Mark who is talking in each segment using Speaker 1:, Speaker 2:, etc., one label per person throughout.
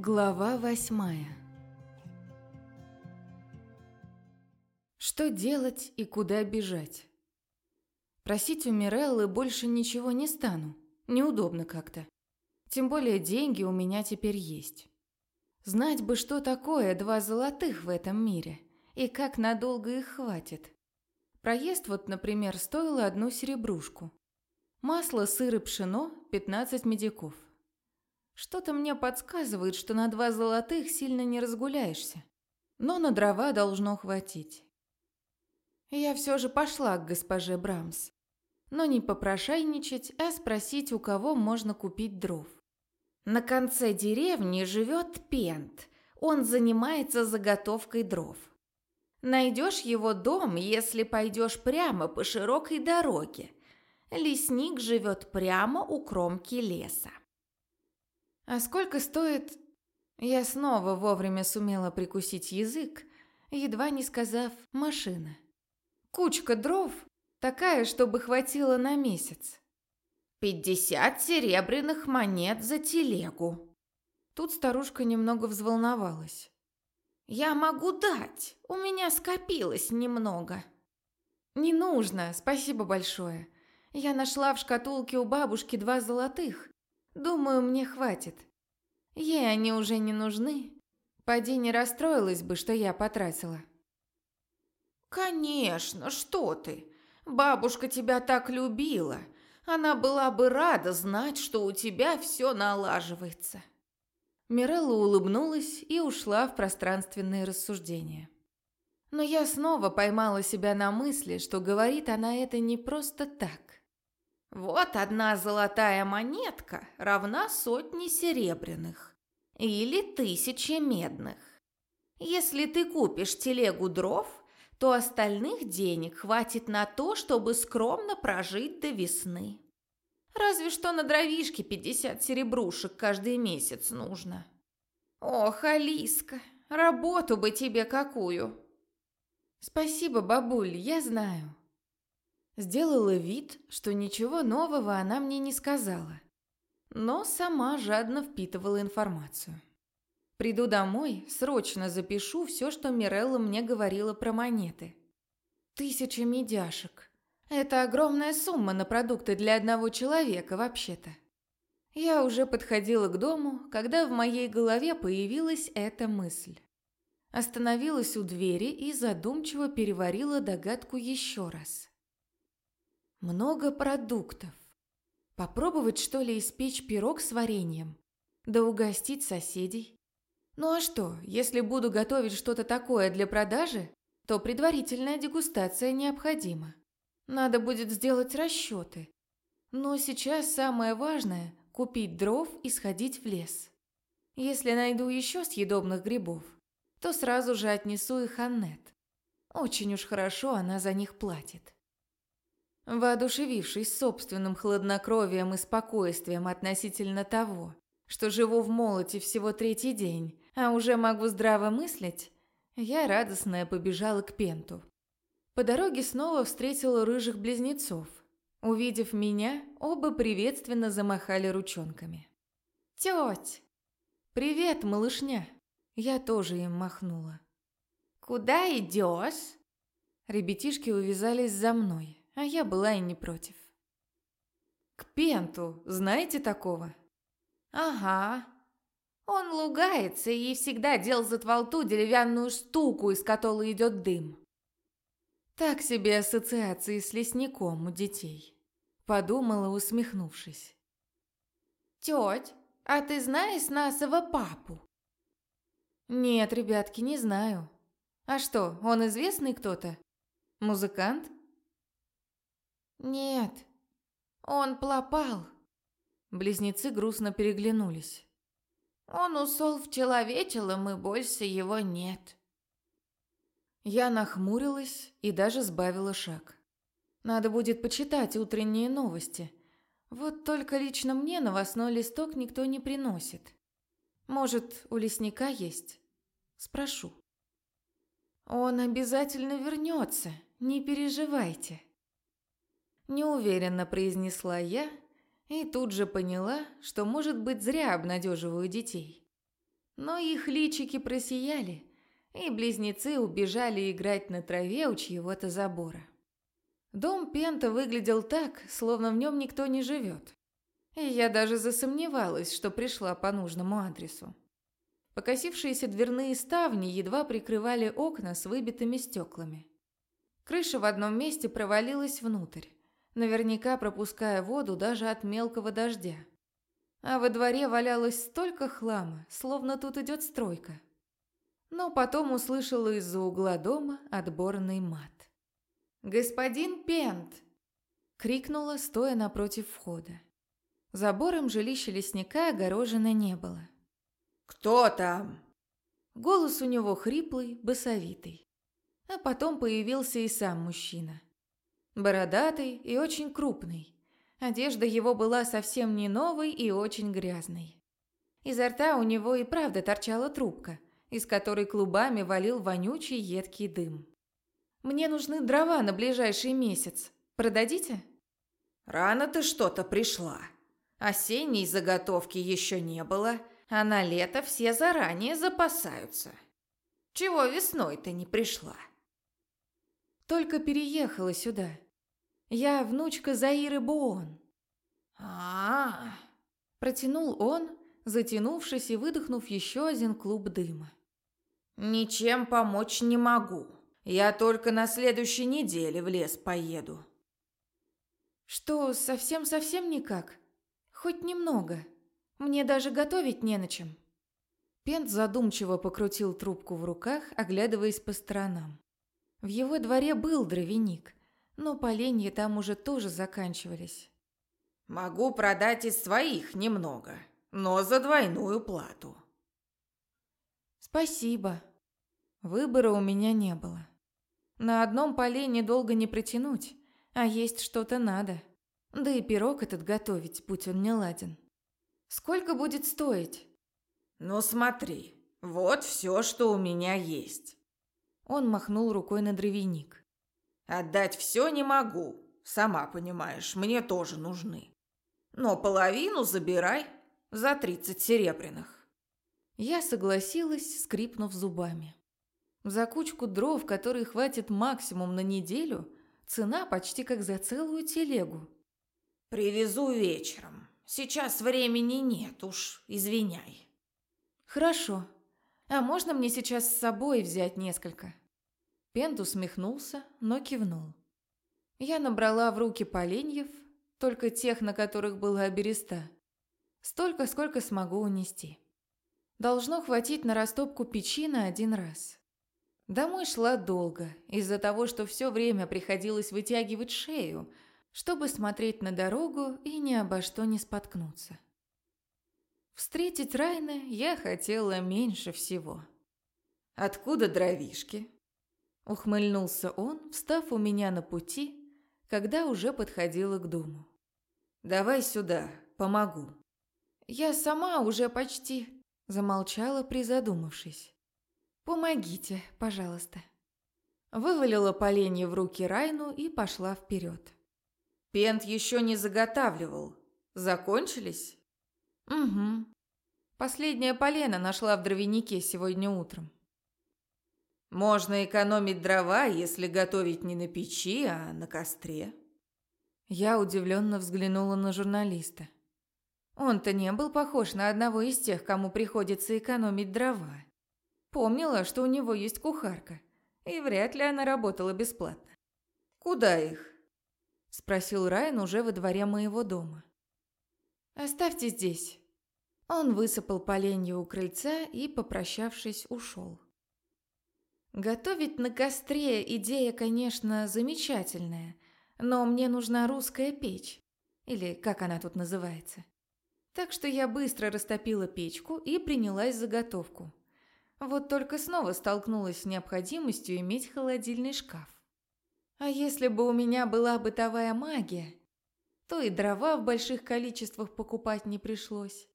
Speaker 1: Глава восьмая Что делать и куда бежать? Просить у Миреллы больше ничего не стану. Неудобно как-то. Тем более деньги у меня теперь есть. Знать бы, что такое два золотых в этом мире. И как надолго их хватит. Проезд вот, например, стоил одну серебрушку. Масло, сыр и пшено – 15 медиков. Что-то мне подсказывает, что на два золотых сильно не разгуляешься. Но на дрова должно хватить. Я все же пошла к госпоже Брамс. Но не попрошайничать, а спросить, у кого можно купить дров. На конце деревни живет Пент. Он занимается заготовкой дров. Найдешь его дом, если пойдешь прямо по широкой дороге. Лесник живет прямо у кромки леса. А сколько стоит... Я снова вовремя сумела прикусить язык, едва не сказав «машина». Кучка дров, такая, чтобы хватило на месяц. «Пятьдесят серебряных монет за телегу». Тут старушка немного взволновалась. «Я могу дать, у меня скопилось немного». «Не нужно, спасибо большое. Я нашла в шкатулке у бабушки два золотых. Думаю, мне хватит. Ей они уже не нужны. Поди не расстроилась бы, что я потратила. Конечно, что ты. Бабушка тебя так любила. Она была бы рада знать, что у тебя все налаживается. Мирелла улыбнулась и ушла в пространственные рассуждения. Но я снова поймала себя на мысли, что говорит она это не просто так. Вот одна золотая монетка равна сотне серебряных или тысяче медных. Если ты купишь телегу дров, то остальных денег хватит на то, чтобы скромно прожить до весны. Разве что на дровишке 50 серебрушек каждый месяц нужно. Ох, Алиска, работу бы тебе какую. Спасибо, бабуль, я знаю. Сделала вид, что ничего нового она мне не сказала, но сама жадно впитывала информацию. Приду домой, срочно запишу все, что Мирелла мне говорила про монеты. Тысяча медяшек. Это огромная сумма на продукты для одного человека, вообще-то. Я уже подходила к дому, когда в моей голове появилась эта мысль. Остановилась у двери и задумчиво переварила догадку еще раз. Много продуктов. Попробовать, что ли, испечь пирог с вареньем? Да угостить соседей? Ну а что, если буду готовить что-то такое для продажи, то предварительная дегустация необходима. Надо будет сделать расчеты. Но сейчас самое важное – купить дров и сходить в лес. Если найду еще съедобных грибов, то сразу же отнесу их Аннет. Очень уж хорошо она за них платит. Воодушевившись собственным хладнокровием и спокойствием относительно того, что живу в молоте всего третий день, а уже могу здраво мыслить, я радостная побежала к Пенту. По дороге снова встретила рыжих близнецов. Увидев меня, оба приветственно замахали ручонками. «Теть!» «Привет, малышня!» Я тоже им махнула. «Куда идешь?» Ребятишки увязались за мной а я была и не против. «К Пенту, знаете такого?» «Ага. Он лугается и всегда делает во рту деревянную штуку, из которой идет дым». Так себе ассоциации с лесником у детей. Подумала, усмехнувшись. «Теть, а ты знаешь Насова папу?» «Нет, ребятки, не знаю. А что, он известный кто-то? Музыкант?» «Нет, он плопал». Близнецы грустно переглянулись. «Он усол в человечелом, и больше его нет». Я нахмурилась и даже сбавила шаг. Надо будет почитать утренние новости. Вот только лично мне новостной листок никто не приносит. Может, у лесника есть? Спрошу. Он обязательно вернется, не переживайте. Неуверенно произнесла я и тут же поняла, что, может быть, зря обнадеживаю детей. Но их личики просияли, и близнецы убежали играть на траве у чьего-то забора. Дом Пента выглядел так, словно в нем никто не живет. И я даже засомневалась, что пришла по нужному адресу. Покосившиеся дверные ставни едва прикрывали окна с выбитыми стеклами. Крыша в одном месте провалилась внутрь, наверняка пропуская воду даже от мелкого дождя. А во дворе валялось столько хлама, словно тут идет стройка. Но потом услышала из-за угла дома отборный мат. «Господин Пент!» — крикнула, стоя напротив входа. Забором жилища лесника огорожено не было.
Speaker 2: «Кто там?»
Speaker 1: Голос у него хриплый, басовитый. А потом появился и сам мужчина. Бородатый и очень крупный. Одежда его была совсем не новой и очень грязной. Изо рта у него и правда торчала трубка, из которой клубами валил вонючий едкий дым. «Мне нужны дрова на ближайший месяц. Продадите?»
Speaker 2: «Рано ты что-то пришла. Осенней заготовки еще не было, а на лето все заранее запасаются. Чего весной ты не пришла?»
Speaker 1: «Только переехала сюда. Я внучка Заиры Буон».
Speaker 2: А-а-а.
Speaker 1: Протянул он, затянувшись и выдохнув еще один клуб дыма.
Speaker 2: «Ничем помочь не могу. Я только на следующей неделе в лес поеду».
Speaker 1: «Что, совсем-совсем никак? Хоть немного?» Мне даже готовить не на чем. Пент задумчиво покрутил трубку в руках, оглядываясь по сторонам. В его дворе был дровяник, но поленья там уже тоже заканчивались.
Speaker 2: «Могу продать из своих немного, но за двойную плату».
Speaker 1: «Спасибо. Выбора у меня не было. На одном полене долго не протянуть, а есть что-то надо. Да и пирог этот готовить, будь он не ладен». Сколько будет стоить?
Speaker 2: Ну смотри, вот все, что у меня есть.
Speaker 1: Он махнул рукой на дровяник.
Speaker 2: Отдать все не могу, сама понимаешь, мне тоже нужны. Но половину забирай за тридцать серебряных.
Speaker 1: Я согласилась, скрипнув зубами. За кучку дров, которой хватит максимум на неделю, цена почти как за целую телегу.
Speaker 2: Привезу вечером. Сейчас времени нет уж, извиняй.
Speaker 1: Хорошо. А можно мне сейчас с собой взять несколько? Пент усмехнулся, но кивнул. Я набрала в руки поленьев, только тех, на которых была береста. Столько, сколько смогу унести. Должно хватить на растопку печи на один раз. Домой шла долго, из-за того, что все время приходилось вытягивать шею – чтобы смотреть на дорогу и ни обо что не споткнуться. Встретить Райна я хотела меньше всего.
Speaker 2: «Откуда дровишки?»
Speaker 1: Ухмыльнулся он, встав у меня на пути, когда уже подходила к дому.
Speaker 2: «Давай сюда, помогу».
Speaker 1: «Я сама уже почти...» Замолчала, призадумавшись. «Помогите, пожалуйста». Вывалила поленье в руки Райну и пошла вперед.
Speaker 2: Пент еще не заготавливал. Закончились?
Speaker 1: Угу. Последнее полено нашла в дровянике сегодня утром.
Speaker 2: Можно экономить дрова, если готовить не на печи, а на костре.
Speaker 1: Я удивленно взглянула на журналиста. Он-то не был похож на одного из тех, кому приходится экономить дрова. Помнила, что у него есть кухарка, и вряд ли она работала бесплатно.
Speaker 2: Куда их?
Speaker 1: – спросил Райан уже во дворе моего дома. «Оставьте здесь». Он высыпал поленья у крыльца и, попрощавшись, ушел. Готовить на костре идея, конечно, замечательная, но мне нужна русская печь, или как она тут называется. Так что я быстро растопила печку и принялась за готовку. Вот только снова столкнулась с необходимостью иметь холодильный шкаф. А если бы у меня была бытовая магия, то и дрова в больших количествах покупать не пришлось.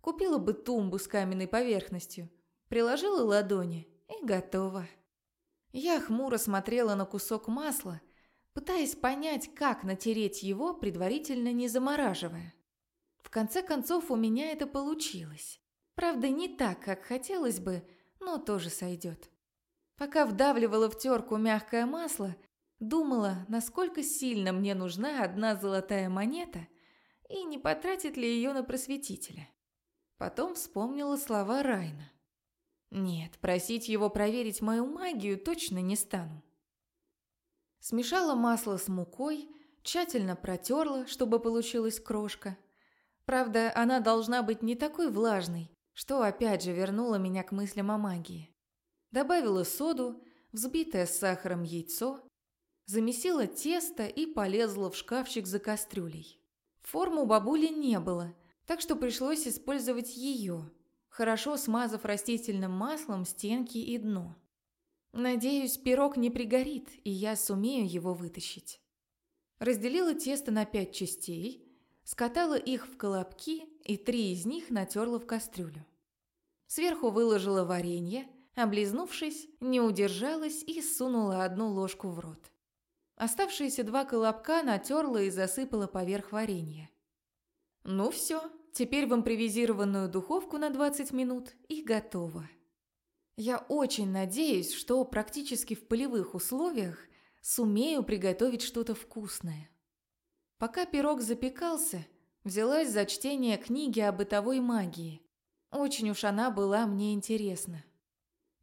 Speaker 1: Купила бы тумбу с каменной поверхностью, приложила ладони и готово. Я хмуро смотрела на кусок масла, пытаясь понять, как натереть его, предварительно не замораживая. В конце концов, у меня это получилось. Правда, не так, как хотелось бы, но тоже сойдет. Пока вдавливала в терку мягкое масло, думала, насколько сильно мне нужна одна золотая монета и не потратит ли ее на просветителя. Потом вспомнила слова Райна. Нет, просить его проверить мою магию точно не стану. Смешала масло с мукой, тщательно протерла, чтобы получилась крошка. Правда, она должна быть не такой влажной, что опять же вернуло меня к мыслям о магии. Добавила соду, взбитое с сахаром яйцо, замесила тесто и полезла в шкафчик за кастрюлей. Форму бабули не было, так что пришлось использовать ее, хорошо смазав растительным маслом стенки и дно. Надеюсь, пирог не пригорит, и я сумею его вытащить. Разделила тесто на пять частей, скатала их в колобки и три из них натерла в кастрюлю. Сверху выложила варенье, облизнувшись, не удержалась и сунула одну ложку в рот. Оставшиеся два колобка натерла и засыпала поверх варенья. Ну все, теперь в импровизированную духовку на 20 минут и готово. Я очень надеюсь, что практически в полевых условиях сумею приготовить что-то вкусное. Пока пирог запекался, взялась за чтение книги о бытовой магии. Очень уж она была мне интересна.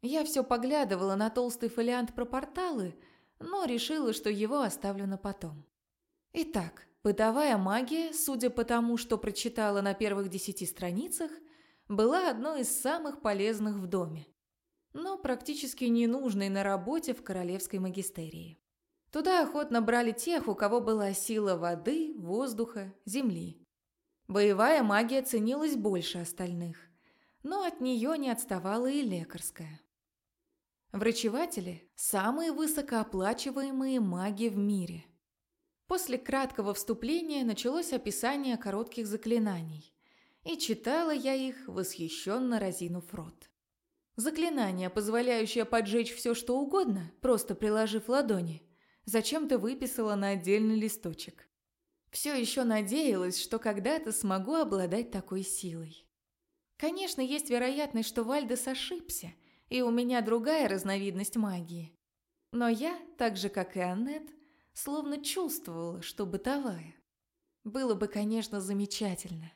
Speaker 1: Я все поглядывала на толстый фолиант про порталы, но решила, что его оставлю на потом. Итак, Бытовая магия, судя по тому, что прочитала на первых десяти страницах, была одной из самых полезных в доме, но практически ненужной на работе в королевской магистерии. Туда охотно брали тех, у кого была сила воды, воздуха, земли. Боевая магия ценилась больше остальных, но от нее не отставала и лекарская. Врачеватели – самые высокооплачиваемые маги в мире – После краткого вступления началось описание коротких заклинаний, и читала я их, восхищенно разинув рот. Заклинание, позволяющее поджечь все, что угодно, просто приложив ладони, зачем-то выписала на отдельный листочек. Все еще надеялась, что когда-то смогу обладать такой силой. Конечно, есть вероятность, что Вальдес ошибся, и у меня другая разновидность магии. Но я, так же как и Аннет, словно чувствовала, что бытовая. Было бы, конечно, замечательно.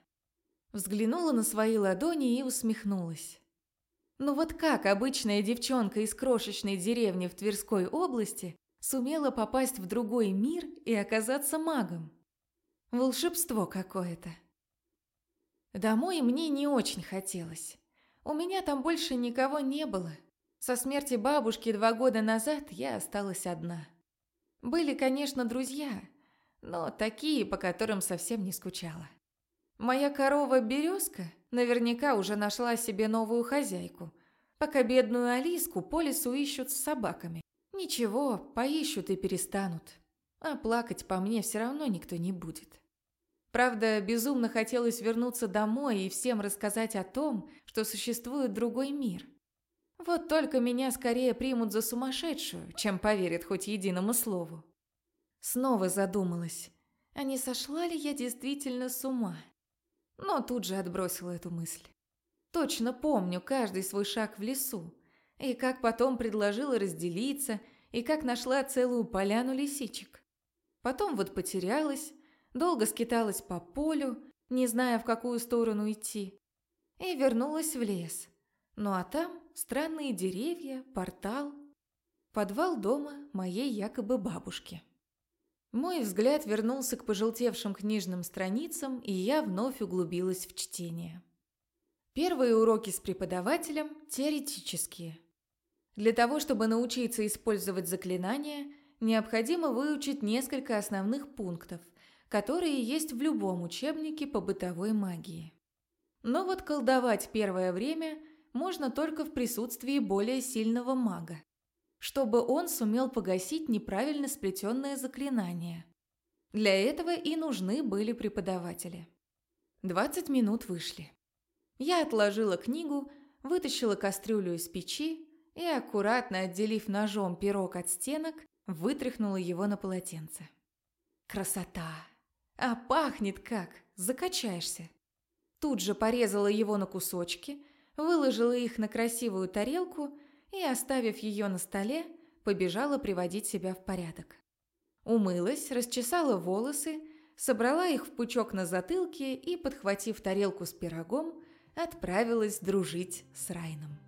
Speaker 1: Взглянула на свои ладони и усмехнулась. Но вот как обычная девчонка из крошечной деревни в Тверской области сумела попасть в другой мир и оказаться магом? Волшебство какое-то. Домой мне не очень хотелось. У меня там больше никого не было. Со смерти бабушки два года назад я осталась одна. Были, конечно, друзья, но такие, по которым совсем не скучала. Моя корова Березка наверняка уже нашла себе новую хозяйку, пока бедную Алиску по лесу ищут с собаками. Ничего, поищут и перестанут. А плакать по мне все равно никто не будет. Правда, безумно хотелось вернуться домой и всем рассказать о том, что существует другой мир – вот только меня скорее примут за сумасшедшую, чем поверят хоть единому слову. Снова задумалась, а не сошла ли я действительно с ума? Но тут же отбросила эту мысль. Точно помню каждый свой шаг в лесу, и как потом предложила разделиться, и как нашла целую поляну лисичек. Потом вот потерялась, долго скиталась по полю, не зная, в какую сторону идти, и вернулась в лес. Ну а там странные деревья, портал, подвал дома моей якобы бабушки. Мой взгляд вернулся к пожелтевшим книжным страницам, и я вновь углубилась в чтение. Первые уроки с преподавателем теоретические. Для того, чтобы научиться использовать заклинания, необходимо выучить несколько основных пунктов, которые есть в любом учебнике по бытовой магии. Но вот колдовать первое время – можно только в присутствии более сильного мага, чтобы он сумел погасить неправильно сплетенное заклинание. Для этого и нужны были преподаватели. 20 минут вышли. Я отложила книгу, вытащила кастрюлю из печи и, аккуратно отделив ножом пирог от стенок, вытряхнула его на полотенце. Красота! А пахнет как! Закачаешься! Тут же порезала его на кусочки, выложила их на красивую тарелку и, оставив ее на столе, побежала приводить себя в порядок. Умылась, расчесала волосы, собрала их в пучок на затылке и, подхватив тарелку с пирогом, отправилась дружить с Райном.